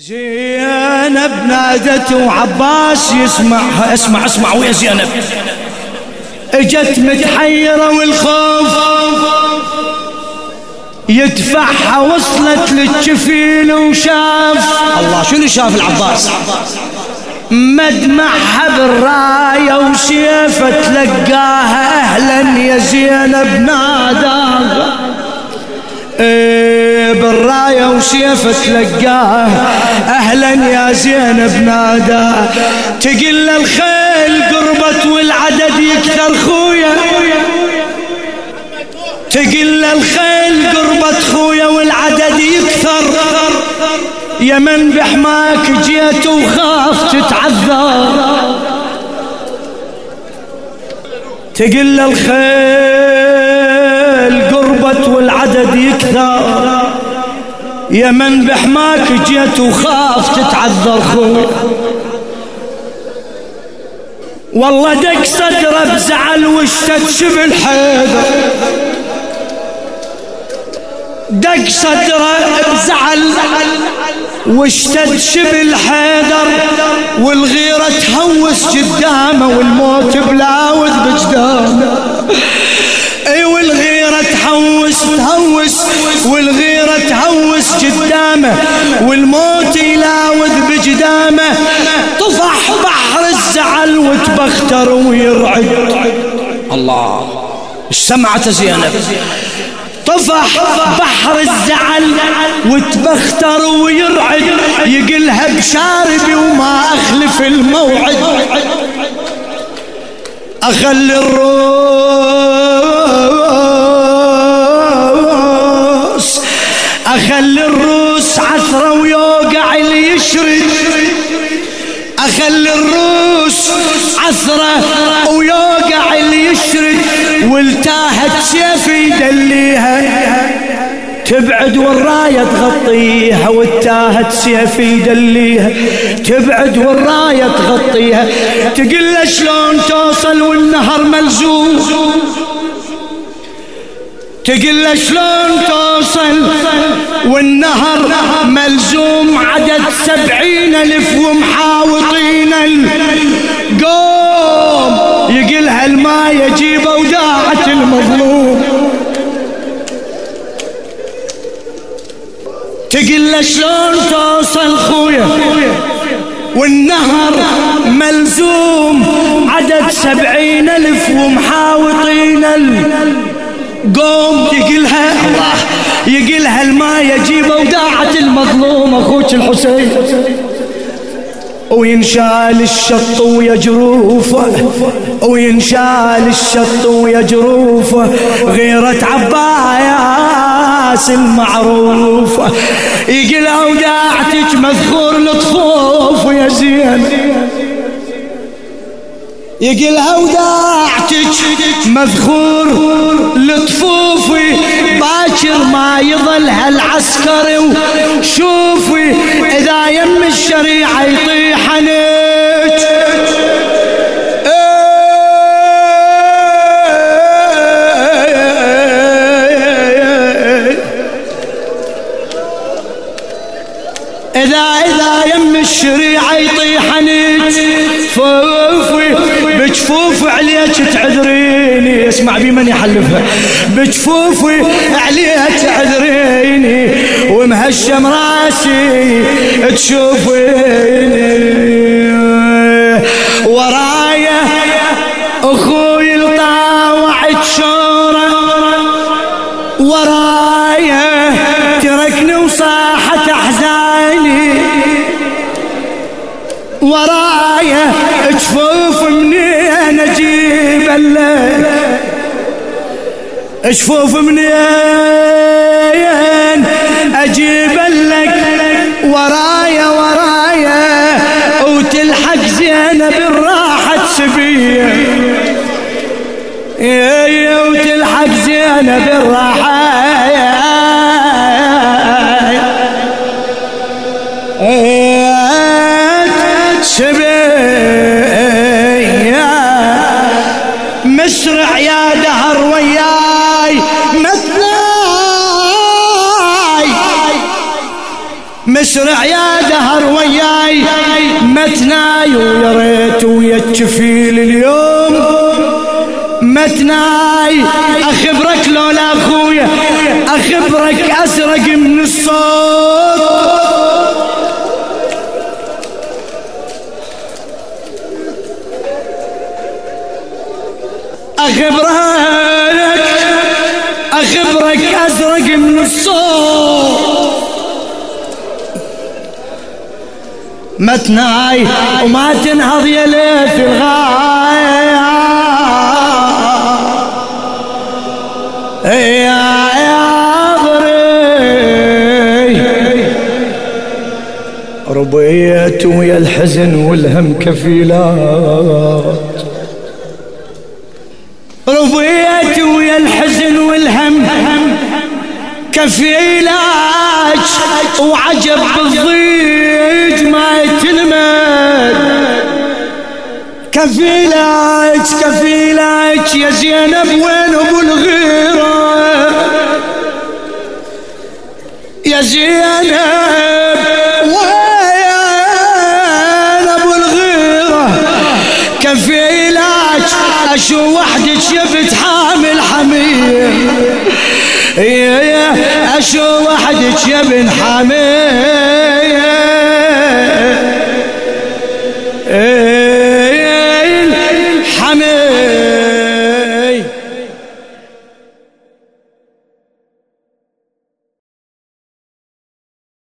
زينب نادت وعباس يسمعها اسمع اسمع ويا زينب. اجت متحيرة والخوف يدفعها وصلت للجفين وشاف. الله شنو شاف العباس؟ مدمعها بالراية وسيفة تلقاها. أهلا يا زينب ناداها. إيه. بالراية وسيفة تلقاه أهلا يا زينب نادى. تقل الخيل قربت والعدد يكثر خويا. تقل الخيل قربت خويا والعدد يكثر. يا من بحماك جيت وخاف تتعذر. تقل الخيل قربت والعدد يكثر. يا من بحماك جيت وخاف تتعذر خوي. والله دق صدره بزعل واشتد شبل حيدر دق صدره بزعل واشتد شبل حيدر والغيرة تهوس قدامه والموت بلاوذ بجدامه اي والغيرة تحوس تهوس والغيرة تهوس قدامه والموت يلاوذ بجدامه. طفح بحر الزعل وتبختر ويرعد. الله إيش سمعت زينب؟ طفح بحر الزعل وتبختر ويرعد. يقلها بشاربي وما أخلف الموعد. أخلي الروس والتاهت سيفي دليها تبعد والراية تغطيها. والتاهت سيفي يدليها تبعد والراية تغطيها. تقول له شلون توصل والنهر ملزوم؟ تقول له شلون توصل والنهر ملزوم؟ عدد سبعين ألف ومحاوطين القوم الماء يجيب وداعة المظلوم. تقول له شلون توصل خويا؟ والنهر ملزوم. عدد سبعين ألف ومحاوطين القوم. يقلها الله يقلها الماء يجيب وداعة المظلوم. أخوك الحسين. وينشال الشط ويجروفه وينشال الشط ويجروفه غيرة عباس المعروفة يقول أوداعتك مذخور لطفوف يا زين. يقول أوداعتك مذخور لطفوفي باكر ما يظل هالعسكري وشوفي إذا يم الشريعة يطيح عنك إذا إذا يم الشريعة يطيح فوفي بجفوف عليك تعذريني. اسمع بي من يحلفها. بجفوفي عليك تعذريني. ومهشم راسي تشوفيني. ورايا أخوي جفوف منين أجيب لك ورايا ورايا وتلحق زينب الراحة سبيه يا وتلحق زينب الراحة. مسرع يا مسرع يا دهر وياي. متناي ويا ريت ويا الكفيل اليوم. متناي أخبرك لولا أخويا. أخبرك ازرق من الصوت. أخبرك أخبرك ازرق من الصوت. متناي وما تنهض يا ليث الغاية. يا يا ربيت ويا الحزن والهم كفيلات. ربيت ويا الحزن والهم كفيلات. وعجب بالضيج ما يتلمد كفيلات كفيلات يا زينب وين ابو الغيره يا زينب وين ابو الغيره كفيلات أشو وحدك يبت حامل حمير؟ اشو وحدك يا بن حمير